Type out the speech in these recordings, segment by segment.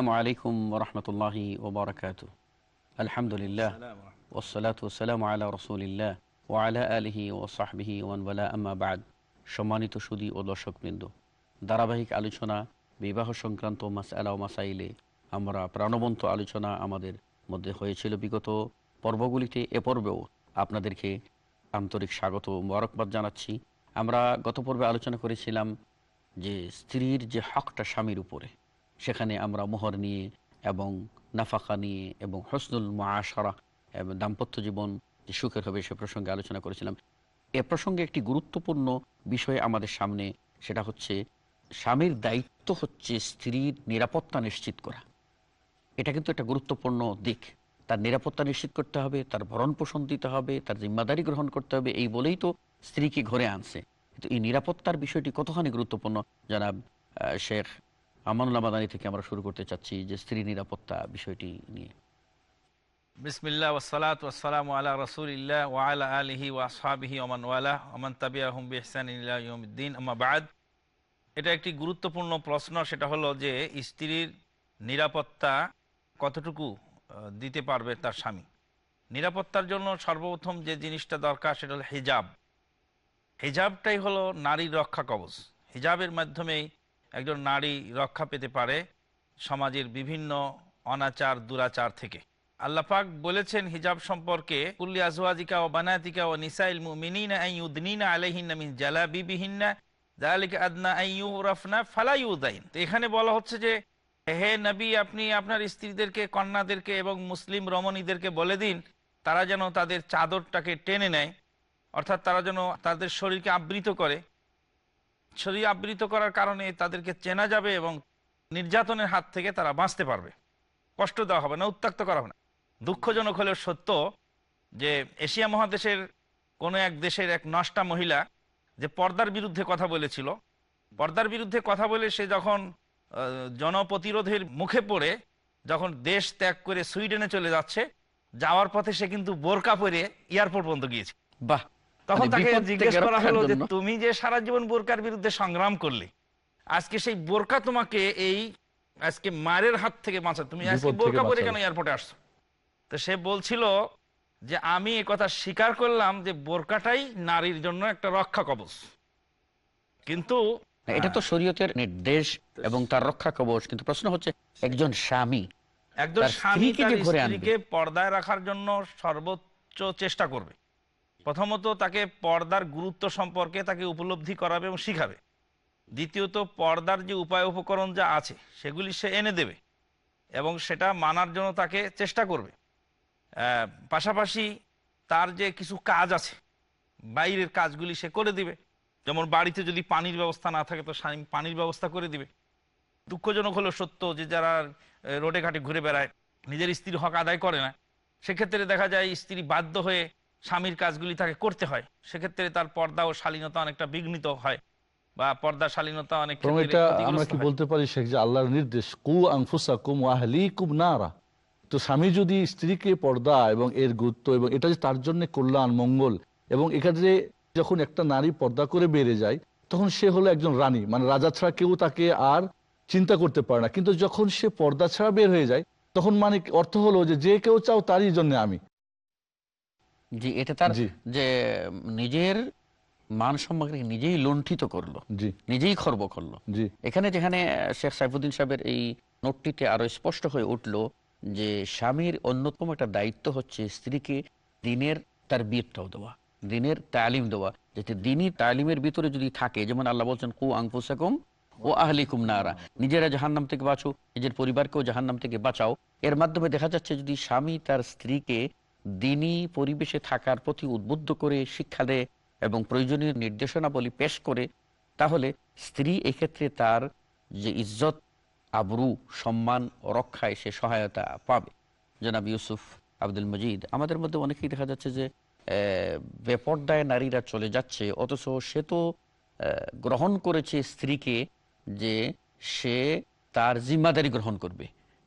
আসসালামু আলাইকুম রহমতুল্লাহি ওবরাকাত আলহামদুলিল্লাহ ওসলাত ওসালাম রসুলিল্লাহ ও আলা আলহি ও সাহবিহি ওয়ানবালা আম্মাবাদ সম্মানিত সুদী ও দর্শকবৃন্দ ধারাবাহিক আলোচনা বিবাহ সংক্রান্ত মাস আলা মাসাইলে আমরা প্রাণবন্ত আলোচনা আমাদের মধ্যে হয়েছিল বিগত পর্বগুলিতে। এ পর্বেও আপনাদেরকে আন্তরিক স্বাগত মোবারকবাদ জানাচ্ছি। আমরা গত পর্বে আলোচনা করেছিলাম যে স্ত্রীর যে হকটা স্বামীর উপরে সেখানে আমরা মোহর নিয়ে এবং নাফাকা নিয়ে এবং হসনুল মাশারা এবং দাম্পত্য জীবন যে সুখের হবে সে প্রসঙ্গে আলোচনা করেছিলাম। এ প্রসঙ্গে একটি গুরুত্বপূর্ণ বিষয় আমাদের সামনে, সেটা হচ্ছে স্বামীর দায়িত্ব হচ্ছে স্ত্রীর নিরাপত্তা নিশ্চিত করা। এটা কিন্তু একটা গুরুত্বপূর্ণ দিক। তার নিরাপত্তা নিশ্চিত করতে হবে, তার ভরণ পোষণ দিতে হবে, তার জিম্মাদারি গ্রহণ করতে হবে, এই বলেই তো স্ত্রীকে ঘরে আনছে। কিন্তু এই নিরাপত্তার বিষয়টি কতখানি গুরুত্বপূর্ণ? জানাব শেখ আমানুল্লাহ থেকে আমরা শুরু করতে চাচ্ছি যে স্ত্রী নিরাপত্তা বিষয়টি নিয়ে। বিসমিল্লাহ ওসালাত ওসালাম আলা রসুলিল্লাহ ওয়ালা আলিহি ওয়াসহাবিহি ওমান ওয়ালা ওমান তাবিয়াহুম বিহসান ইউমদ্দিন আমাবাদ এটা একটি গুরুত্বপূর্ণ প্রশ্ন, সেটা হলো যে স্ত্রীর নিরাপত্তা কতটুকু দিতে পারবে তার স্বামী? নিরাপত্তার জন্য সর্বপ্রথম যে জিনিসটা দরকার, সেটা হলো হিজাব। হিজাবটাই হলো নারীর রক্ষা কবচ। হিজাবের মাধ্যমেই একজন নারী রক্ষা পেতে পারে সমাজের বিভিন্ন অনাচার, দুরাচার থেকে। আল্লাপাক বলেছেন হিজাব সম্পর্কে, কুল্লি আজওয়াজিকা ও বানাতিকা ও নিসাইল মুমিনিনা আই ইউদনিনা আলাইহিন্না মিন জালাবিবিহিন্না, যালিকা আদনা আই ইউরাফনা ফালা ইউদাইন। তো এখানে বলা হচ্ছে যে, হে নবী, আপনি আপনার স্ত্রীদেরকে, কন্যাদেরকে এবং মুসলিম রমণীদেরকে বলে দিন, তারা যেন তাদের চাদরটাকে টেনে নেয়, অর্থাৎ তারা যেন তাদের শরীরকে আবৃত করে। শরীর আবৃত করার কারণে তাদেরকে চেনা যাবে এবং নির্যাতনের হাত থেকে তারা বাঁচতে পারবে। কষ্ট দেওয়া হবে না উত্তাক্ত করা হবে না। দুঃখজনক হলেও সত্য যে এশিয়া মহাদেশের কোনো এক দেশের এক নষ্টা মহিলা যে পর্দার বিরুদ্ধে কথা বলেছিল, পর্দার বিরুদ্ধে কথা বলে সে যখন জনপ্রতিরোধের মুখে পড়ে, যখন দেশ ত্যাগ করে সুইডেনে চলে যাচ্ছে, যাওয়ার পথে সে কিন্তু বোরকা পরে এয়ারপোর্ট পর্যন্ত গিয়েছে। বাহ! তখন মানে তাকে জিজ্ঞেস করা হলো যে তুমি যে সারা জীবন বোরকার বিরুদ্ধে সংগ্রাম করলে আজকে সেই বোরকা তোমাকে এই আজকে মায়ের হাত থেকে বাঁচা তুমি আজকে বোরকা পরে কেন এয়ারপোর্টে আসছো? তো সে বলছিল যে আমি এ কথা স্বীকার করলাম যে বোরকাটাই নারীর জন্য একটা রক্ষা কবচ। কিন্তু এটা তো শরীয়তের নির্দেশ এবং তার রক্ষা কবচ। কিন্তু প্রশ্ন হচ্ছে একজন স্বামী একজন তার স্বামী স্ত্রীকে তার যে ঘরে আনবে। স্ত্রীকে পর্দায় রাখার জন্য সর্বোচ্চ চেষ্টা করবে। প্রথমত তাকে পর্দার গুরুত্ব সম্পর্কে তাকে উপলব্ধি করাবে এবং শিখাবে। দ্বিতীয়ত, পর্দার যে উপায় উপকরণ যা আছে, সেগুলি সে এনে দেবে এবং সেটা মানার জন্য তাকে চেষ্টা করবে। পাশাপাশি তার যে কিছু কাজ আছে, বাইরের কাজগুলি সে করে দিবে। যেমন বাড়িতে যদি পানির ব্যবস্থা না থাকে, তো পানির ব্যবস্থা করে দিবে। দুঃখজনক হলো সত্য যে যারা রোডে ঘাটে ঘুরে বেড়ায়, নিজের স্ত্রীর হক আদায় করে না, সেক্ষেত্রে দেখা যায় স্ত্রী বাধ্য হয়ে স্বামীর কাজগুলি তাকে করতে হয়। সেক্ষেত্রে তার পর্দা ও শালীনতা অনেকটা বিঘ্নিত হয় বা পর্দা শালীনতা অনেক আমরা কি বলতে পারি শেখ যে আল্লাহর নির্দেশ কু আংফুসা কুম ওয়াহলি কুম নারা তো স্বামী যদি স্ত্রীকে পর্দা এবং এর গুরুত্ব এবং এটা যে তার জন্য কল্যাণ মঙ্গল এবং এখানে যখন একটা নারী পর্দা করে বেড়ে যায় তখন সে হলো একজন রানী। মানে রাজা ছাড়া কেউ তাকে আর চিন্তা করতে পারে না। কিন্তু যখন সে পর্দা ছাড়া বের হয়ে যায় তখন মানে অর্থ হলো যে যে কেউ চাও তারই জন্য আমি। জি এটা তার যে নিজের মান সম্মানকে নিজেই লুণ্ঠিত করল নিজেই খর্ব করল। এখানে যেখানে শেখ সাইফুদ্দিন সাহেবের এই নোটটিতে আরও স্পষ্ট হয়ে উঠল যে স্বামীর অন্যতম একটা দায়িত্ব হচ্ছে স্ত্রীকে দিনের তার বিয়েটাও দেওয়া দিনের তালিম দেওয়া যাতে দিনই তালিমের ভিতরে যদি থাকে যেমন আল্লাহ বলছেন কু আংফুসাকুম ও আহলিকুম নারা নিজেরা জাহান্নাম থেকে বাঁচো নিজের পরিবারকেও জাহান্নাম থেকে বাঁচাও। এর মাধ্যমে দেখা যাচ্ছে যদি স্বামী তার স্ত্রীকে দিনই পরিবেশে থাকার প্রতি উদ্বুদ্ধ করে শিক্ষা দেয় এবং প্রয়োজনীয় নির্দেশনাবলী পেশ করে, তাহলে স্ত্রী এক্ষেত্রে তার যে ইজ্জত, আবরু, সম্মান রক্ষায় সে সহায়তা পাবে। জনাব ইউসুফ আব্দুল মজিদ, আমাদের মধ্যে অনেকেই দেখা যাচ্ছে যে বেপর্দায় নারীরা চলে যাচ্ছে, অথচ সে তো গ্রহণ করেছে স্ত্রীকে যে সে তার জিম্মাদারি গ্রহণ করবে।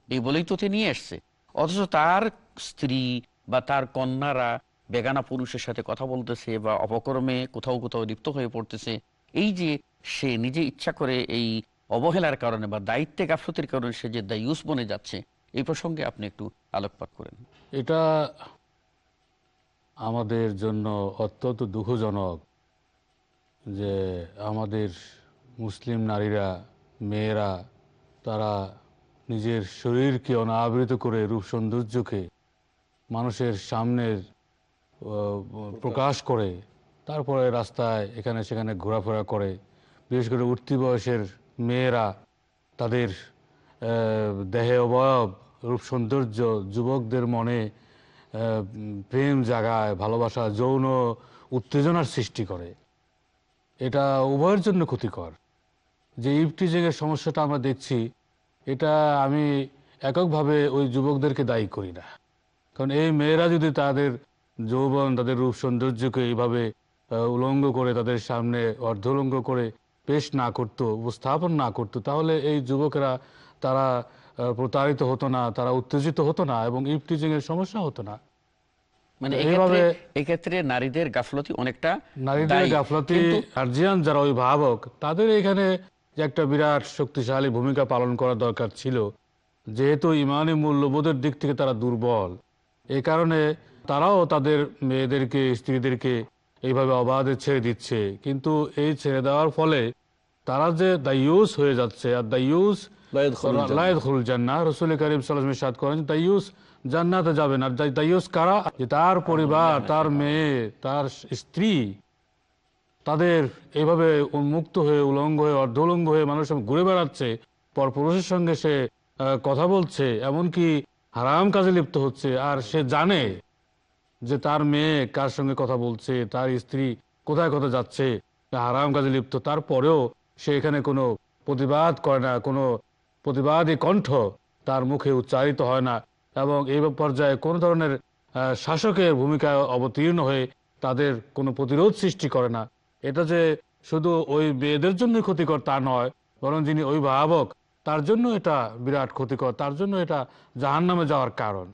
এই বলেই তো নিয়ে এসছে। অথচ তার স্ত্রী বা তার কন্যারা বেগানা পুরুষের সাথে কথা বলতেছে বা অপকর্মে কোথাও কোথাও লিপ্ত হয়ে পড়তেছে, এই যে সে নিজে ইচ্ছা করে এই অবহেলার কারণে বা দায়িত্বে গাফলতির কারণে সে যে দায়ুস বনে যাচ্ছে, এই প্রসঙ্গে আপনি একটু আলোকপাত করেন। এটা আমাদের জন্য অত্যন্ত দুঃখজনক যে আমাদের মুসলিম নারীরা, মেয়েরা, তারা নিজের শরীরকে অনাবৃত করে রূপ সৌন্দর্যকে মানুষের সামনের প্রকাশ করে, তারপরে রাস্তায় এখানে সেখানে ঘোরাফেরা করে। বিশেষ করে উঠতি বয়সের মেয়েরা, তাদের দেহে অবয়ব, রূপ সৌন্দর্য, যুবকদের মনে প্রেম জাগায়, ভালোবাসা, যৌন উত্তেজনার সৃষ্টি করে। এটা উভয়ের জন্য ক্ষতিকর। যে ইফটিজিংয়ের সমস্যাটা আমরা দেখছি, এটা আমি এককভাবে ওই যুবকদেরকে দায়ী করি না। কারণ এই মেয়েরা যদি তাদের যৌবন তাদের রূপ সৌন্দর্যকে এইভাবে উলঙ্গ করে তাদের সামনে অর্ধলঙ্গ করে পেশ না করত উপস্থাপন না করত তাহলে এই যুবকেরা তারা প্রতারিত হতো না তারা উত্তেজিত হতো না এবং ইফটিজিং এর সমস্যা হতো না মানে এইভাবে এক্ষেত্রে নারীদের গাফলতি অনেকটা নারীদের। গাফলতি গার্জিয়ান যারা অভিভাবক তাদের এখানে যে একটা বিরাট শক্তিশালী ভূমিকা পালন করা দরকার ছিল যেহেতু ইমানি মূল্যবোধের দিক থেকে তারা দুর্বল এই কারণে তারাও তাদের মেয়েদেরকে স্ত্রীদেরকে এইভাবে অবাধে ছেড়ে দিচ্ছে। কিন্তু এই ছেড়ে দেওয়ার ফলে তারা যে দায়ুস হয়ে যাচ্ছে আর দায়ুস লায়দখুল জান্নাহ। রসুল করিম সাল্লাল্লাহু সাদ করেন দায়ুস জান্নাতে যাবে না। দাই- দায়ুস কারা? তার পরিবার তার মেয়ে তার স্ত্রী তাদের এইভাবে উন্মুক্ত হয়ে উলঙ্গ হয়ে অর্ধউলঙ্গ হয়ে মানুষ ঘুরে বেড়াচ্ছে। পর পুরুষের সঙ্গে সে কথা বলছে। এমনকি হারাম কাজে লিপ্ত হচ্ছে, আর সে জানে যে তার মেয়ে কার সঙ্গে কথা বলছে, তার স্ত্রী কোথায় কোথায় যাচ্ছে হারাম কাজে লিপ্ত। তারপরেও সে এখানে কোনো প্রতিবাদ করে না, কোনো প্রতিবাদী কণ্ঠ তার মুখে উচ্চারিত হয় না, এবং এই পর্যায়ে কোনো ধরনের শাসকের ভূমিকায় অবতীর্ণ হয়ে তাদের কোনো প্রতিরোধ সৃষ্টি করে না। এটা যে শুধু ওই মেয়েদের জন্য ক্ষতিকর তা নয়, বরং যিনি অভিভাবক তার জন্য এটা বিরাট ক্ষতিকর তার জন্য এটা জাহান নামে যাওয়ার কারণ।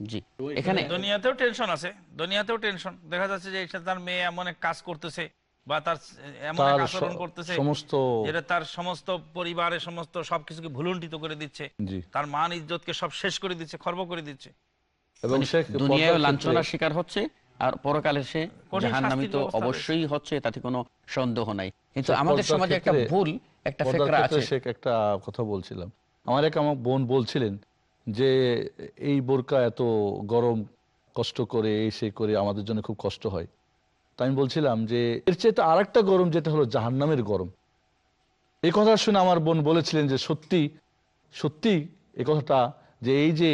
জি। এখানে দুনিয়াতেও টেনশন আছে দুনিয়াতেও টেনশন দেখা যাচ্ছে যে এটা তার মেয়ে এমন এক কাজ করতেছে বা তার এমন এক আচরণ করতেছে সমস্ত যেটা তার সমস্ত পরিবারের সমস্ত সবকিছুকে ভুলুণ্ঠিত করে দিচ্ছে তার মান ইজ্জতকে সব শেষ করে দিচ্ছে খর্ব করে দিচ্ছে। এবং সে দুনিয়ায় লাঞ্ছনার শিকার হচ্ছে আর পরকালে সে জাহান্নামী তো অবশ্যই হচ্ছে তাতে কোনো সন্দেহ নাই। কিন্তু আমাদের সমাজে একটা ভুল একটা ফেকরা আছে। সে একটা কথা বলছিলাম। আমার এক আমার বোন বলছিলেন যে এই বোরকা এত গরম কষ্ট করে এই সে করে আমাদের জন্য খুব কষ্ট হয়। তাই আমি বলছিলাম যে এর চেয়ে আর একটা গরম যেটা হলো জাহান্নামের গরম। এই কথা শুনে আমার বোন বলেছিলেন যে সত্যি সত্যি এই কথাটা যে এই যে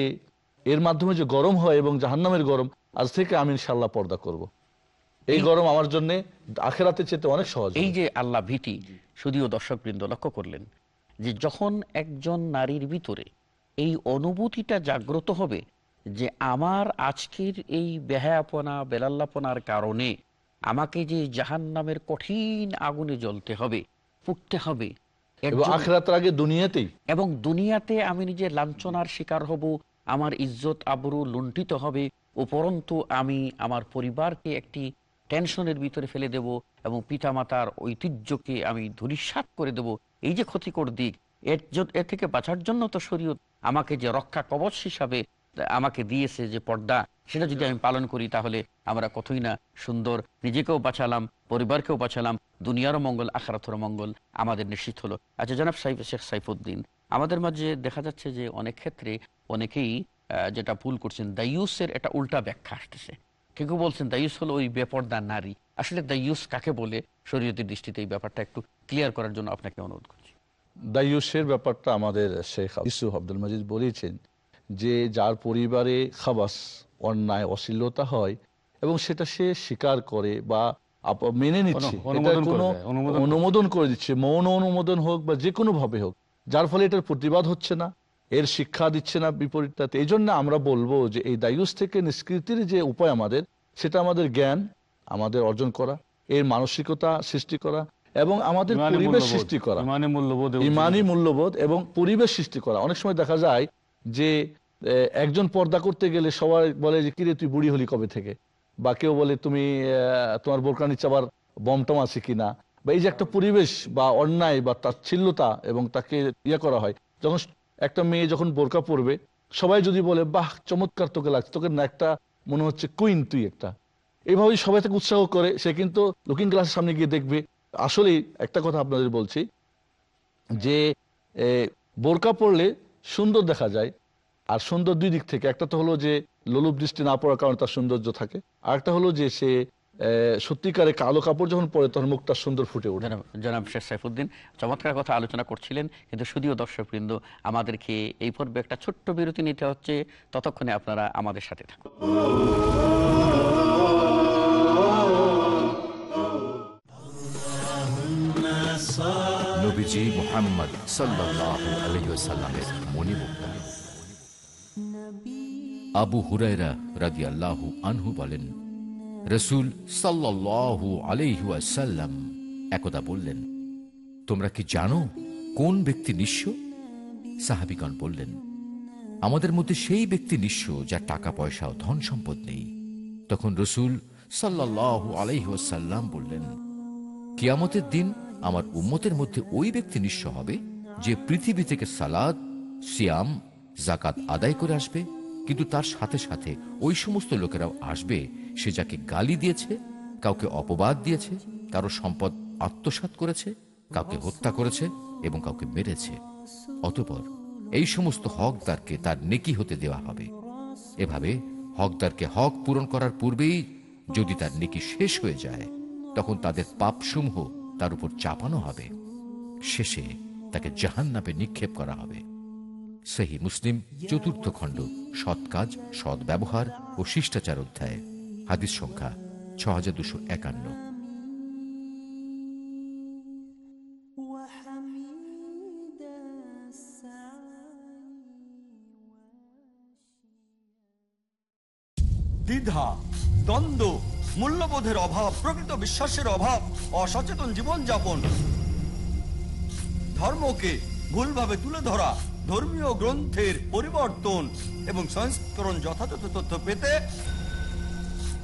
এর মাধ্যমে যে গরম হয় এবং জাহান্নামের গরম আজ থেকে আমি ইনশাল্লাহ পর্দা করব। এই গরম আমার জন্য আখেরাতে চেতে অনেক সহজ এই যে আল্লাহ ভীতি শুধুও দর্শকবৃন্দ লক্ষ্য করলেন যে যখন একজন নারীর ভিতরে এই অনুভূতিটা জাগ্রত হবে যে আমার আজকের এই বেহায়াপনা বেলাল্লাপনার কারণে আমাকে যে জাহান নামের কঠিন আগুনে জ্বলতে হবে ফুটতে হবে আগে দুনিয়াতেই। এবং দুনিয়াতে আমি নিজে লাঞ্ছনার শিকার হব আমার ইজ্জত আবরু লুণ্ঠিত হবে উপরন্তু আমি আমার পরিবারকে একটি টেনশনের ভিতরে ফেলে দেব এবং পিতামাতার ঐতিহ্যকে আমি ধূলিসাৎ করে দেব। এই যে ক্ষতিকর দিক, এর এর থেকে বাঁচার জন্য তো শরীয়ত আমাকে যে রক্ষা কবচ হিসাবে আমাকে দিয়েছে যে পর্দা, সেটা যদি আমি পালন করি তাহলে আমরা কতই না সুন্দর। নিজেকেও বাঁচালাম, পরিবারকেও বাঁচালাম, দুনিয়ারও মঙ্গল আখারাথর মঙ্গল আমাদের নিশ্চিত হলো। আচ্ছা জনাব সাইফ, শেখ সাইফুদ্দিন, আমাদের মাঝে দেখা যাচ্ছে যে অনেক ক্ষেত্রে অনেকেই যেটা ভুল করছেন দায়ুসের একটা উল্টা ব্যাখ্যা আসতেছে। কেউ কেউ বলছেন দায়ুস হলো ওই বেপর্দা নারী। আসলে দায়ুস কাকে বলে? শরীয়তের দৃষ্টিতে এই ব্যাপারটা একটু ক্লিয়ার করার জন্য আপনাকে অনুরোধ করছি। দায়ুসের ব্যাপারটা আমাদের শেখ ইউসুফ আব্দুল মজিদ বলেছেন যে যার পরিবারে খাবাস অন্যায় অশ্লীলতা হয় এবং সেটা সে স্বীকার করে বা আপ- মেনে নিচ্ছে দেয়। অনুমোদন করে দিচ্ছে মৌন অনুমোদন হোক বা যে কোনো ভাবে হোক যার ফলে এটার প্রতিবাদ হচ্ছে না। এর শিক্ষা দিচ্ছে না বিপরীতটাতে এই জন্য আমরা বলব যে এই দায়ুস থেকে নিষ্কৃতির যে উপায় আমাদের সেটা আমাদের জ্ঞান আমাদের অর্জন করা এর মানসিকতা সৃষ্টি করা এবং আমাদের পরিবেশ সৃষ্টি করা। ইমানি মূল্যবোধ এবং ইমানি মূল্যবোধ এবং পরিবেশ সৃষ্টি করা। অনেক সময় দেখা যায় যে একজন পর্দা করতে গেলে সবাই বলে যে কিরে তুই বুড়ি হলি কবে থেকে? বা কেউ বলে তুমি আহ, তোমার বোরকা নিচে আবার বমটম আছে কিনা? বা এই যে একটা পরিবেশ বা অন্যায় বা তাচ্ছিল্যতা এবং তাকে ইয়ে করা হয় যখন একটা মেয়ে যখন বোরকা পরবে, সবাই যদি বলে, বাহ, চমৎকার তোকে লাগছে, তোকে না, একটা মনে হচ্ছে কুইন তুই একটা। এইভাবেই সবাই তাকে উৎসাহ করে, সে কিন্তু লুকিং গ্লাসের সামনে গিয়ে দেখবে। আসলে একটা কথা আপনাদের বলছি, যে বোরকা পরলে সুন্দর দেখা যায়, আর সুন্দর দুই দিক থেকে। একটা তো হলো যে, লোলুপ দৃষ্টি না পড়ার কারণে তার সৌন্দর্য থাকে, আর একটা হলো যে, সে সত্যিকারে কালো কাপড় যখন পরে তখন মুখটা সুন্দর ফুটে ওঠে। জনাব জনাব শেখ সাইফুদ্দিন চমৎকার কথা আলোচনা করছিলেন কিন্তু শুধুও দর্শকবৃন্দ আমাদেরকে এই পর্বে একটা ছোট্ট বিরতি নিতে হচ্ছে। ততক্ষণে আপনারা আমাদের সাথে থাকুন। নবীজি মোহাম্মদ সাল্লাল্লাহু আলাইহি ওয়াসাল্লামের মণিমুক্তা আবু হুরায়রা রাদিয়াল্লাহু আনহু বলেন রসূল সাল্লাল্লাহু আলাইহি ওয়াসাল্লাম একদা বললেন, তোমরা কি জানো কোন ব্যক্তি নিঃস্ব? সাহাবিগণ বললেন, আমাদের মধ্যে সেই ব্যক্তি নিঃস্ব যার টাকা, পয়সা ও ধন সম্পদ নেই। তখন রসুল সাল্লাল্লাহু আলাইহি ওয়াসাল্লাম বললেন, কিয়ামতের দিন আমার উম্মতের মধ্যে ওই ব্যক্তি নিঃস্ব হবে যে পৃথিবী থেকে সালাদ, সিয়াম জাকাত আদায় করে আসবে, কিন্তু তার সাথে সাথে ওই সমস্ত লোকেরাও আসবে সে যাকে গালি দিয়েছে, কাউকে অপবাদ দিয়েছে, কারও সম্পদ আত্মসাৎ করেছে, কাউকে হত্যা করেছে এবং কাউকে মেরেছে। অতপর এই সমস্ত হকদারকে তার নেকি হতে দেওয়া হবে। এভাবে হকদারকে হক পূরণ করার পূর্বেই যদি তার নেকি শেষ হয়ে যায়, তখন তাদের পাপসমূহ তার উপর চাপানো হবে। শেষে তাকে জাহান্নাপে নিক্ষেপ করা হবে। সেহি মুসলিম চতুর্থ খণ্ড, সৎ কাজ, সৎ ব্যবহার ও শিষ্টাচার অধ্যায়। হাদিস সংখ্যা ছ হাজার দুশো একান্ন। দ্বিধা, দ্বন্দ্ব, মূল্যবোধের অভাব, প্রকৃত বিশ্বাসের অভাব, অসচেতন জীবনযাপন। ধর্মকে ভুলভাবে তুলে ধরা, ধর্মীয় গ্রন্থের পরিবর্তন এবং সংস্করণ যথাযথ তথ্য পেতে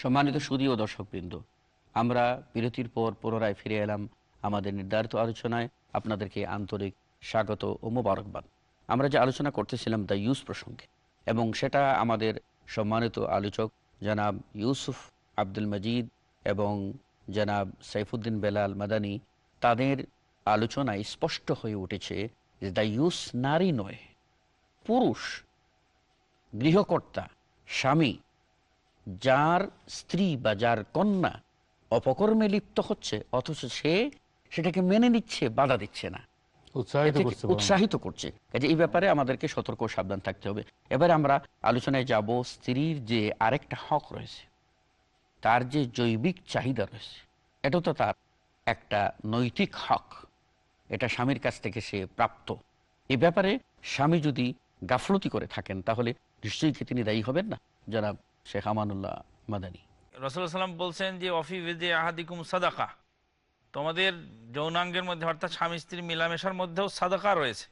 সম্মানিত সুদী ও দর্শকবৃন্দ, আমরা বিরতির পর পুনরায় ফিরে এলাম আমাদের নির্ধারিত আলোচনায়। আপনাদেরকে আন্তরিক স্বাগত ও মোবারকবাদ। আমরা যে আলোচনা করতেছিলাম দ্য ইউস প্রসঙ্গে, এবং সেটা আমাদের সম্মানিত আলোচক জনাব ইউসুফ আব্দুল মজিদ এবং জনাব সাইফুদ্দিন বেলাল মাদানি, তাদের আলোচনায় স্পষ্ট হয়ে উঠেছে যে দ্য ইউস নারী নয়, পুরুষ, গৃহকর্তা, স্বামী যার স্ত্রী বা যার কন্যা অপকর্মে লিপ্ত হচ্ছে অথচ সে সেটাকে মেনে নিচ্ছে বাধা দিচ্ছে না। উৎসাহিত করছে কাজে এই ব্যাপারে আমাদেরকে সতর্ক সাবধান থাকতে হবে। এবারে আমরা আলোচনায় যাব স্ত্রীর যে আরেকটা হক রয়েছে তার যে জৈবিক চাহিদা রয়েছে এটা তো তার একটা নৈতিক হক। এটা স্বামীর কাছ থেকে সে প্রাপ্ত। এ ব্যাপারে স্বামী যদি গাফলতি করে থাকেন তাহলে নিশ্চয়ই কি তিনি দায়ী হবেন না? জনাব শেখ আমানুল্লাহ মাদানী। রসুল্লাহ সাল্লাম বলছেন যে অফি বেজে আহাদিকুম সাদাকা। তোমাদের যৌনাঙ্গের মধ্যে অর্থাৎ স্বামী স্ত্রী মিলামেশার মধ্যেও সাদাকা রয়েছে।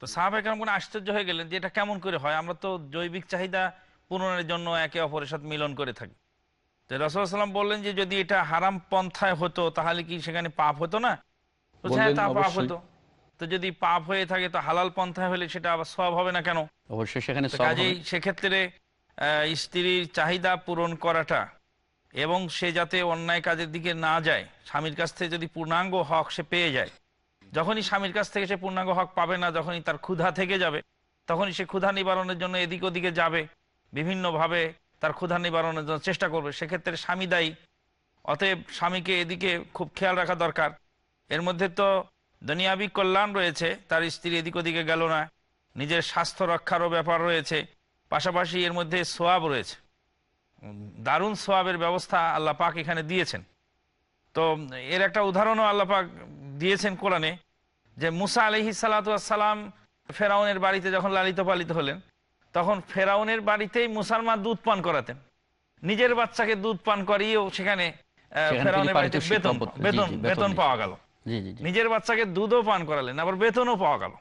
তো সাহাবাহ কেমন আশ্চর্য হয়ে গেলেন যে এটা কেমন করে হয়? আমরা তো জৈবিক চাহিদা পূরণের জন্য একে অপরের সাথে মিলন করে থাকি। তো রসুল্লাহ সাল্লাম বললেন যে যদি এটা হারাম পন্থায় হতো তাহলে কি সেখানে পাপ হতো না? হ্যাঁ, তা পাপ হতো। তো যদি পাপ হয়ে থাকে তো হালাল পন্থায় হলে সেটা আবার সব হবে না কেন? অবশ্যই সেখানে কাজেই সেক্ষেত্রে স্ত্রীর চাহিদা পূরণ করাটা এবং সে যাতে অন্যায় কাজের দিকে না যায়, স্বামীর কাছ থেকে যদি পূর্ণাঙ্গ হক সে পেয়ে যায়, যখনই স্বামীর কাছ থেকে সে পূর্ণাঙ্গ হক পাবে না, যখনই তার ক্ষুধা থেকে যাবে, তখনই সে ক্ষুধা নিবারণের জন্য এদিক ওদিকে যাবে, বিভিন্নভাবে তার ক্ষুধা নিবারণের জন্য চেষ্টা করবে। সেক্ষেত্রে স্বামী দায়ী, অতএব স্বামীকে এদিকে খুব খেয়াল রাখা দরকার। এর মধ্যে তো দুনিয়াবি কল্যাণ রয়েছে, তার স্ত্রী এদিক ওদিকে গেল না, নিজের স্বাস্থ্য রক্ষারও ব্যাপার রয়েছে। পাশাপাশি এর মধ্যে সোয়াব রয়েছে। দারুণ সোয়াবের ব্যবস্থা আল্লাহ পাক এখানে দিয়েছেন। তো এর একটা উদাহরণও আল্লাহ পাক দিয়েছেন কোরআনে যে মুসা আলহি সালাম ফেরাউনের বাড়িতে যখন লালিত পালিত হলেন তখন ফেরাউনের বাড়িতেই মুসলমান দুধ পান করাতেন। নিজের বাচ্চাকে দুধ পান করিয়েও সেখানে ফেরাউনের বাড়িতে বেতন বেতন বেতন পাওয়া গেল। নিজের বাচ্চাকে দুধও পান করালেন আবার বেতনও পাওয়া গেল।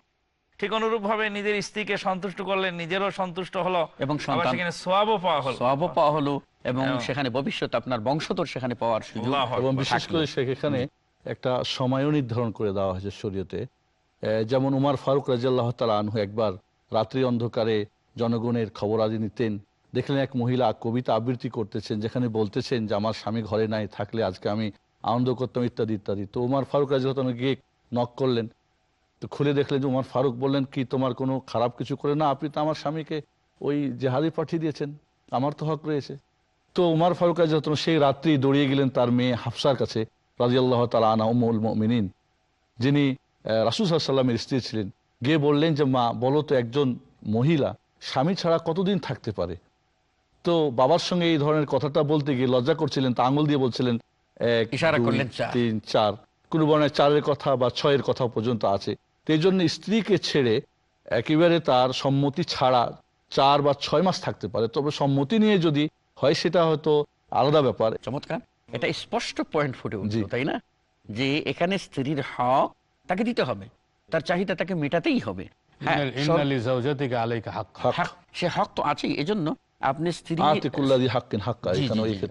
ঠিক অনুরূপ ভাবে নিজের স্ত্রীকে সন্তুষ্ট করলেন নিজেরও সন্তুষ্ট হলো। এবং সেখানে সোয়াবও পাওয়া হলো। সওয়াবও পাওয়া হলো এবং হ্যাঁ। সেখানে ভবিষ্যৎ আপনার বংশধর সেখানে পাওয়ার সুযোগ এবং বিশেষ করে সেখানে একটা সময়ও নির্ধারণ করে দেওয়া হয়েছে শরীয়তে। যেমন উমার ফারুক রাজিয়াল্লাহ তালা আনহু একবার রাত্রি অন্ধকারে জনগণের খবর আদি নিতেন। দেখলেন এক মহিলা কবিতা আবৃত্তি করতেছেন যেখানে বলতেছেন যে আমার স্বামী ঘরে নাই থাকলে আজকে আমি আনন্দ করতাম ইত্যাদি ইত্যাদি। তো উমার ফারুক রাজিয়াল্লাহ গিয়ে নক করলেন তো খুলে দেখলেন যে উমার ফারুক বললেন কি তোমার কোনো খারাপ কিছু করে? না আপনি তো আমার স্বামীকে ওই জেহাদি পাঠিয়ে দিয়েছেন। আমার তো হক রয়েছে। তো উমার ফারুক রাজিয়াল্লাহ সেই রাত্রি দৌড়িয়ে গেলেন তার মেয়ে হাফসার কাছে রাজিয়াল্লাহ তালা আনা উমুল মিনিন যিনি রাসুল সাল্লামের স্ত্রী ছিলেন গিয়ে বললেন যে মা বলো তো একজন মহিলা স্বামী ছাড়া কতদিন থাকতে পারে? তো বাবার সঙ্গে এই ধরনের কথাটা বলতে গিয়ে লজ্জা করছিলেন তা আঙুল দিয়ে বলছিলেন এক। তিন চার। কোন বর্ণায় চারের কথা বা ছয়ের কথা পর্যন্ত আছে। এই জন্য স্ত্রীকে ছেড়ে একেবারে তার সম্মতি ছাড়া চার বা ছয় মাস থাকতে পারে। তবে সম্মতি নিয়ে যদি হয় সেটা হয়তো আলাদা ব্যাপার। চমৎকার। এটা স্পষ্ট পয়েন্ট ফুটে জি। উঠল তাই না? যে এখানে স্ত্রীর হক তাকে দিতে হবে। তার চাহিদা তাকে মেটাতেই হবে। হ্যাঁ সে হক তো আছেই এজন্য আপনি স্ত্রী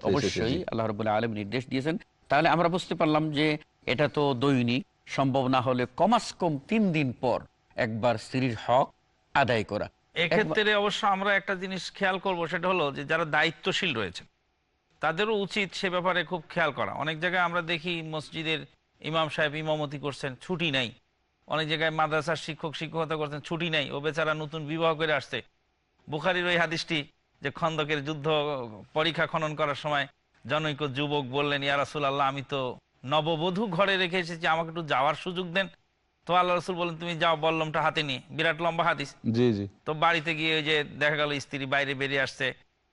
অবশ্যই আল্লাহ রবুল্লাহ আলম নির্দেশ দিয়েছেন। তাহলে আমরা বুঝতে পারলাম যে এটা তো দৈনিক সম্ভব না হলে কমাস কম তিন দিন পর একবার স্ত্রীর হক আদায় করা। এক্ষেত্রে অবশ্য আমরা একটা জিনিস খেয়াল করব, সেটা হলো যে যারা দায়িত্বশীল রয়েছে তাদেরও উচিত সে ব্যাপারে খুব খেয়াল করা। অনেক জায়গায় আমরা দেখি মসজিদের ইমাম সাহেব ইমামতি করছেন, ছুটি নাই। অনেক জায়গায় মাদ্রাসার শিক্ষক, শিক্ষকতা করছেন, ছুটি নাই। ও বেচারা নতুন বিবাহ করে আসছে। বুখারির ওই হাদিসটি যে খন্দকের যুদ্ধ পরীক্ষা খনন করার সময় জনৈক যুবক বললেন, ইয়া রাসুল আল্লাহ আমি তো নববধূ ঘরে রেখে এসেছি আমাকে একটু যাওয়ার সুযোগ দেন। তো আল্লাহ রসুল বলেন তুমি যাও বল্লমটা হাতে নিয়ে। বিরাট লম্বা হাদিস। জি জি। তো বাড়িতে গিয়ে ওই যে দেখা গেল স্ত্রী বাইরে বেরিয়ে আসছে।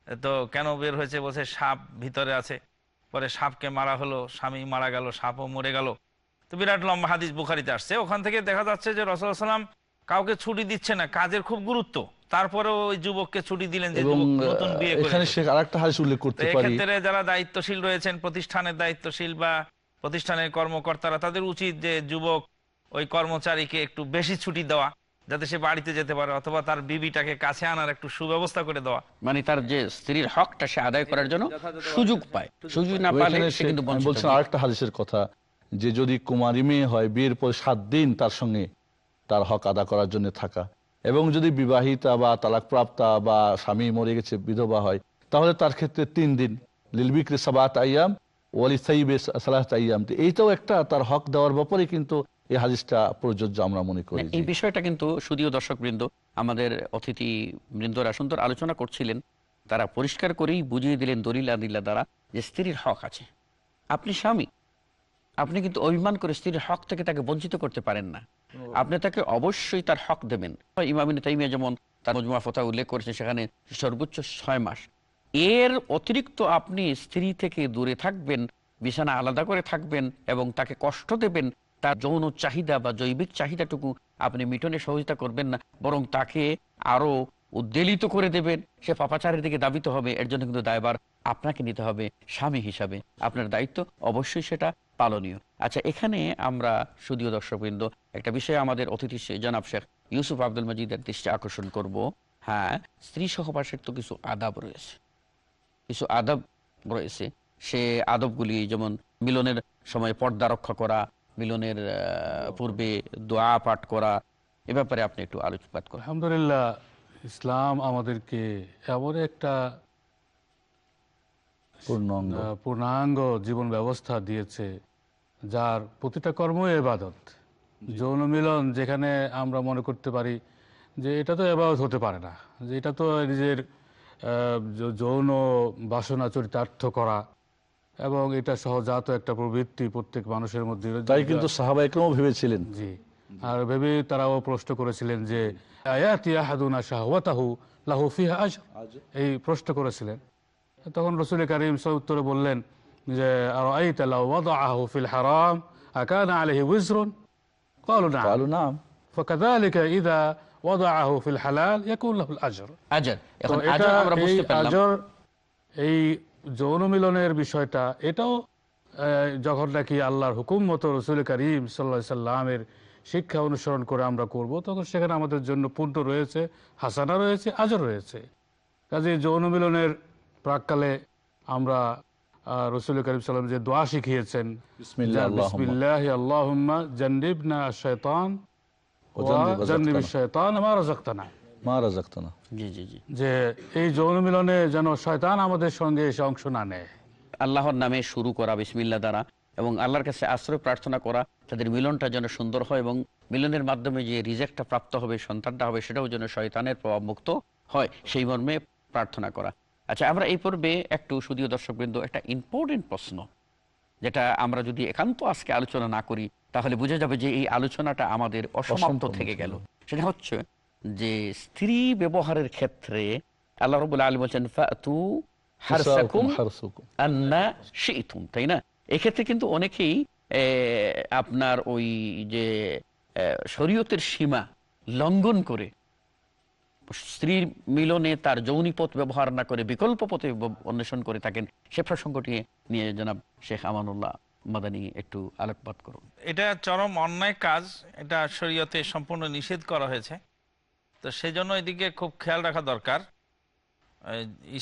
তো কেন বের হয়েছে বলছে সাপ ভিতরে আছে। পরে সাপকে মারা হলো স্বামী মারা গেল সাপও মরে গেল। তো বিরাট লম্বা হাদিস বুখারিতে আসছে। ওখান থেকে দেখা যাচ্ছে যে রসুলাম কাউকে ছুটি দিচ্ছে না কাজের খুব গুরুত্ব। তারপরে ওই যুবককে ছুটি দিলেন যে নতুন বিয়ে আহ, এখানে। সে আরেকটা হাদিস উল্লেখ করতে পারি। এক্ষেত্রে যারা দায়িত্বশীল রয়েছেন প্রতিষ্ঠানের দায়িত্বশীল বা প্রতিষ্ঠানের কর্মকর্তারা তাদের উচিত যে যুবক ওই কর্মচারীকে একটু বেশি ছুটি দেওয়া যাতে সে বাড়িতে যেতে পারে অথবা তার বিবিটাকে কাছে আনার একটু সুব্যবস্থা করে দেওয়া। মানে তার যে স্ত্রীর হকটা সে আদায় করার জন্য সুযোগ পায়। সুযোগ না পালে সে কিন্তু বলছিলাম আরেকটা হাদিসের কথা যে যদি কুমারী মেয়ে হয় বিয়ের পর সাত দিন তার সঙ্গে তার হক আদা করার জন্য থাকা। এবং যদি বিবাহিতা বা তালাকপ্রাপ্তা বা স্বামী মরে গেছে বিধবা হয় তাহলে তার ক্ষেত্রে তিন দিন। লিলবিক্রি সাবাত আইয়াম ওয়ালি সাইবে সালাহাত আইয়াম। তো এইটাও একটা তার হক দেওয়ার ব্যাপারে কিন্তু এই হাদিসটা প্রযোজ্য আমরা মনে করি এই বিষয়টা কিন্তু সুদীয় দর্শক বৃন্দ আমাদের অতিথি বৃন্দরা সুন্দর আলোচনা করছিলেন তারা পরিষ্কার করেই বুঝিয়ে দিলেন দলিল আদিল্লা দ্বারা যে স্ত্রীর হক আছে। আপনি স্বামী আপনি কিন্তু অভিমান করে স্ত্রীর হক থেকে তাকে বঞ্চিত করতে পারেন না। আপনি তাকে অবশ্যই তার হক দেবেন। ইমামিন তাইমিয়া যেমন তার মজমা ফতা উল্লেখ করেছে সেখানে সর্বোচ্চ ছয় মাস এর অতিরিক্ত আপনি স্ত্রী থেকে দূরে থাকবেন, বিছানা আলাদা করে থাকবেন এবং তাকে কষ্ট দেবেন, তার যৌন চাহিদা বা জৈবিক চাহিদাটুকু আপনি মিটনে সহযোগিতা করবেন না, বরং তাকে আরও উদ্বেলিত করে দেবেন। সে পাপাচারের দিকে দাবিত হবে, এর জন্য কিন্তু দায়বার আপনাকে নিতে হবে, স্বামী হিসাবে। আপনার দায়িত্ব অবশ্যই সেটা পালনীয়। আচ্ছা এখানে আমরা সুদীয় দর্শকবৃন্দ, একটা বিষয়ে আমাদের অতিথি জনাব শেখ ইউসুফ আব্দুল মজিদের দৃষ্টি আকর্ষণ করব। হ্যাঁ স্ত্রী সহবাসের তো কিছু আদাব রয়েছে। কিছু আদব রয়েছে। সে আদবগুলি যেমন মিলনের সময় পর্দা রক্ষা করা মিলনের পূর্বে দোয়া পাঠ করা এ ব্যাপারে আপনি একটু আলোকপাত করেন। আলহামদুলিল্লাহ ইসলাম আমাদেরকে এমন একটা পূর্ণাঙ্গ। পূর্ণাঙ্গ জীবন ব্যবস্থা দিয়েছে যার প্রতিটা কর্মই এবাদত। যৌন মিলন যেখানে আমরা মনে করতে পারি যে এটা তো এবাদত হতে পারে না যে এটা তো নিজের যৌন বাসনা চরিতার্থ করা এবং এটা সহজাত একটা প্রবৃত্তি প্রত্যেক মানুষের মধ্যে তাই কিন্তু সাহাবা একরমও ভেবেছিলেন জি আর ভেবে তারাও প্রশ্ন করেছিলেন যে আয়াতি আহাদুনা শাহওয়াতাহু লাহু ফিহা আজর। এই প্রশ্ন করেছিলেন তখন রসুল করিম সব উত্তরে বললেন যে আর আইতা লাউ ওয়াদাআহু ফিল হারাম আকানা আলাইহি উজরুন قالوا نعم কালু নাম فكذلك اذا এখন আজর আমরা বুঝতে পারলাম। এই যৌন মিলনের বিষয়টা এটাও যখন নাকি আল্লাহর হুকুম মতো রসুল করিম সাল্লামের শিক্ষা অনুসরণ করে আমরা করব তখন সেখানে আমাদের জন্য পুণ্য রয়েছে হাসানা রয়েছে আজর রয়েছে। কাজে যৌন মিলনের প্রাককালে আমরা রসুল করিম সাল্লাম যে দোয়া শিখিয়েছেন বিসমিল্লাহ জন্ডিব না শৈতান জান্নিব শয়তান মা রাযাক্তানা মা রাজাক্তানা। জি জি জি। যে এই যৌন মিলনে যেন শয়তান আমাদের সঙ্গে এসে অংশ না নেয়। আল্লাহর নামে শুরু করা বিসমিল্লা দ্বারা এবং আল্লাহর কাছে আশ্রয় প্রার্থনা করা তাদের মিলনটা যেন সুন্দর হয় এবং মিলনের মাধ্যমে যে রিজেক্টটা প্রাপ্ত হবে সন্তানটা হবে সেটাও যেন শয়তানের প্রভাব মুক্ত হয় সেই মর্মে প্রার্থনা করা। আচ্ছা আমরা এই পর্বে একটু সুদীয় দর্শকবৃন্দ একটা ইম্পর্টেন্ট প্রশ্ন যেটা আমরা যদি একান্ত আজকে আলোচনা না করি তাহলে বোঝা যাবে যে এই আলোচনাটা আমাদের অসমাপ্ত থেকে গেল। সেটা হচ্ছে যে স্ত্রী ব্যবহারের ক্ষেত্রে আল্লাহ রবুল্লা আলী বলছেন ফাতু তাই না? এক্ষেত্রে কিন্তু অনেকেই আপনার ওই যে শরীয়তের সীমা লঙ্ঘন করে স্ত্রীর মিলনে তার যৌনিপথ ব্যবহার না করে বিকল্প পথে অন্বেষণ করে থাকেন। সে প্রসঙ্গটি নিয়ে জনাব শেখ আমানুল্লাহ মাদানী একটু আলোকপাত করুন। এটা চরম অন্যায় কাজ, এটা শরীয়তে সম্পূর্ণ নিষেধ করা হয়েছে। তো সেজন্য এদিকে খুব খেয়াল রাখা দরকার।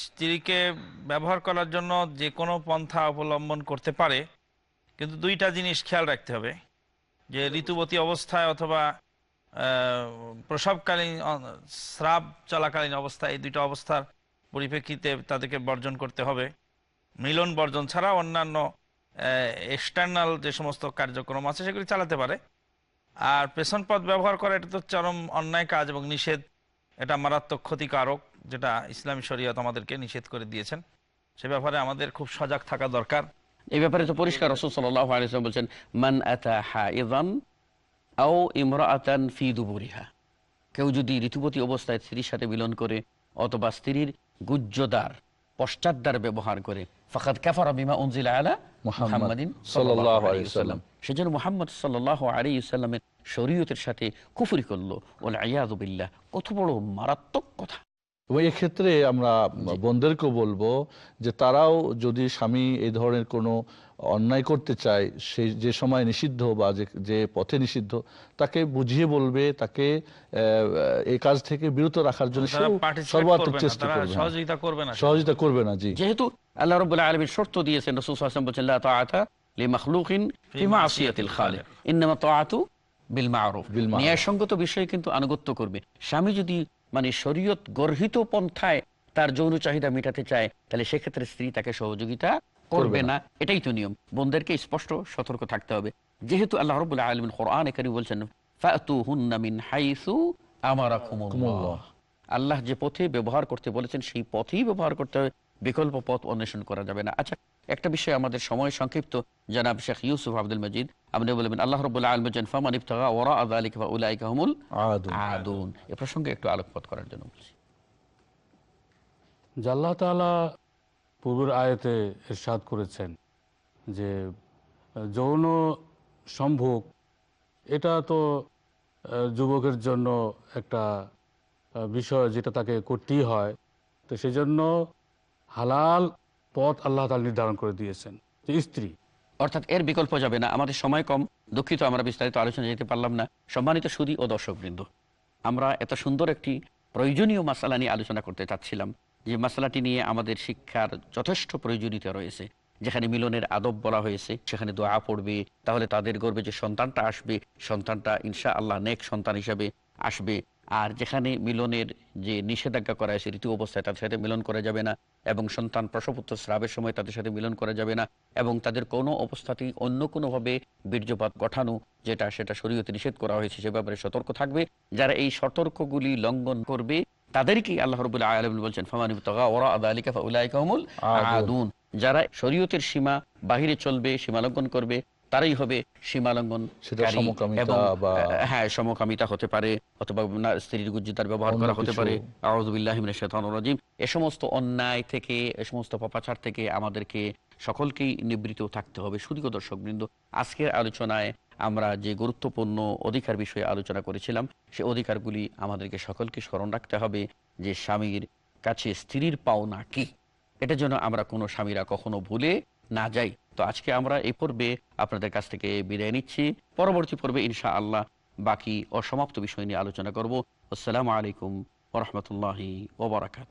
স্ত্রীকে ব্যবহার করার জন্য যে কোনো পন্থা অবলম্বন করতে পারে, কিন্তু দুইটা জিনিস খেয়াল রাখতে হবে। যে ঋতুবতী অবস্থায় অথবা প্রসবকালীন স্রাব চলাকালীন অবস্থায় এই দুইটা অবস্থার পরিপ্রেক্ষিতে তাদেরকে বর্জন করতে হবে। মিলন বর্জন ছাড়া অন্যান্য এক্সটার্নাল যে সমস্ত কার্যক্রম আছে সেগুলি চালাতে পারে। আর পেছন পথ ব্যবহার করা, এটা তো চরম অন্যায় কাজ এবং নিষেধ, এটা মারাত্মক ক্ষতিকারক, যেটা ইসলামী শরীয়ত আমাদেরকে নিষেধ করে দিয়েছেন। সে ব্যাপারে আমাদের খুব সজাগ থাকা দরকার। এই ব্যাপারে তো পরিষ্কার রসুল আলিয়াল্লাম বলছেন, মান আতা ফি কেউ যদি ঋতুপতি অবস্থায় স্ত্রীর সাথে মিলন করে অথবা স্ত্রীর গুজ্জদার পশ্চাৎদার ব্যবহার করে ফাকাদ كفر বিমা انزل আলা محمد صلى الله عليه وسلم. আলাইহি ওয়াসাল্লাম সেজন্য মুহাম্মদ সাল্লাহ আলাইহি ওয়াসাল্লামের শরীয়তের সাথে কুফরি করল ওয়াল আয়াযু বিল্লাহ। কত বড় মারাত্মক কথা। এবং এক্ষেত্রে আমরা বোনদেরকেও বলব যে তারাও যদি স্বামী এই ধরনের কোনো অন্যায় করতে চায় সেই যে সময় নিষিদ্ধ বা যে যে পথে নিষিদ্ধ তাকে বুঝিয়ে বলবে তাকে এই কাজ থেকে বিরত রাখার জন্য সর্বাত্মক চেষ্টা করবে হ্যাঁ। সহযোগিতা করবে না। সহযোগিতা করবে না জি। যেহেতু আল্লাহ রবুল্লাহ আলমীর শর্ত দিয়েছেন রসুল হাসান বলছেন লা তাআতা লি মাখলুকিন ফি মাসিয়াতিল খালিক। ইন্নামা তাআতু বিল মারুফ। বিল মা'রুফ। ন্যায়সঙ্গত বিষয়ে কিন্তু আনুগত্য করবে। স্বামী যদি মানে শরীয়ত গর্হিত পন্থায় তার যৌন চাহিদা মেটাতে চায় তাহলে সেক্ষেত্রে স্ত্রী তাকে সহযোগিতা করবে না। এটাই তো নিয়ম। বোনদেরকে স্পষ্ট সতর্ক থাকতে হবে। যেহেতু আল্লাহ রবুল্লাহ আলমিন কোরআন এখানে বলছেন মিন আল্লাহ যে পথে ব্যবহার করতে বলেছেন সেই পথেই ব্যবহার করতে হবে। বিকল্প পথ অন্বেষণ করা যাবে না। আচ্ছা একটা বিষয় আমাদের সময় সংক্ষিপ্ত। জানাব শেখ ইউসুফ আব্দুল মজিদ আপনি বলবেন আল্লাহ রবুল্লাহ ইফতাগা ওরা বা আদুন। এ প্রসঙ্গে একটু আলোকপাত করার জন্য বলছি। যে আল্লাহ তালা পূর্বের আয়তে এরশাদ করেছেন যে, যৌন সম্ভোগ, এটা তো যুবকের জন্য একটা বিষয় যেটা তাকে করতেই হয়। তো সেজন্য হালাল পথ আল্লাহ তালা নির্ধারণ করে দিয়েছেন স্ত্রী। অর্থাৎ এর বিকল্প যাবে না। আমাদের সময় কম, দুঃখিত, আমরা বিস্তারিত আলোচনা যেতে পারলাম না। সম্মানিত সুদী ও দর্শকবৃন্দ, আমরা এত সুন্দর একটি প্রয়োজনীয় মাসালা নিয়ে আলোচনা করতে চাচ্ছিলাম। যে মাসালাটি নিয়ে আমাদের শিক্ষার যথেষ্ট প্রয়োজনীয়তা রয়েছে, যেখানে মিলনের আদব বলা হয়েছে, সেখানে দোয়া পড়বে, তাহলে তাদের গর্বে যে সন্তানটা আসবে, সন্তানটা ইনশা আল্লাহ নেক সন্তান হিসাবে আসবে। আর যেখানে মিলনের যে নিষেধাজ্ঞা করা হয়েছে, ঋতু অবস্থায় তাদের সাথে মিলন করা যাবে না, এবং সন্তান প্রসবপুত্র স্রাবের সময় তাদের সাথে মিলন করা যাবে না, এবং তাদের কোনো অবস্থাতেই অন্য কোনোভাবে বীর্যপাত গঠানো যেটা সেটা শরীয়তে নিষেধ করা হয়েছে, সে ব্যাপারে সতর্ক থাকবে। যারা এই সতর্কগুলি লঙ্ঘন করবে তাদেরকেই আল্লাহ রবুল্লাহ আলম বলছেন ফামানি তগা ওরা আদালিকা ফাউলাইকাহুমুল আদুন। যারা শরীয়তের সীমা বাহিরে চলবে সীমা লঙ্ঘন করবে তারাই হবে সীমা লঙ্ঘন সেটা সমকামিতা বা- হ্যাঁ সমকামিতা হতে পারে অথবা স্ত্রীর গুজ্জিতার ব্যবহার করা হতে পারে। রাজিম। এ সমস্ত অন্যায় থেকে এ সমস্ত পাপাচার থেকে আমাদেরকে সকলকেই নিবৃত থাকতে হবে। শুধু দর্শকবৃন্দ আজকের আলোচনায় আমরা যে গুরুত্বপূর্ণ অধিকার বিষয়ে আলোচনা করেছিলাম, সে অধিকারগুলি আমাদেরকে সকলকে স্মরণ রাখতে হবে যে স্বামীর কাছে স্ত্রীর পাওনা কি। এটা যেন আমরা কোনো স্বামীরা কখনো ভুলে না যাই। তো আজকে আমরা এই পর্বে আপনাদের কাছ থেকে বিদায় নিচ্ছি। পরবর্তী পর্বে ইনশা আল্লাহ বাকি অসমাপ্ত বিষয় নিয়ে আলোচনা করব। আসসালামু আলাইকুম ওরহমতুল্লাহি ওবরাকাত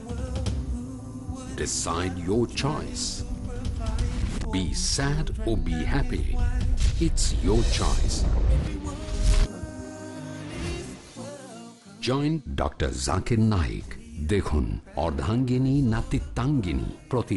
Decide your choice. Be sad or be happy. It's your choice. Join Dr. Zakir Naik. দেখুন অর্ধাঙ্গিনী নাতিত্বাঙ্গিনী প্রতি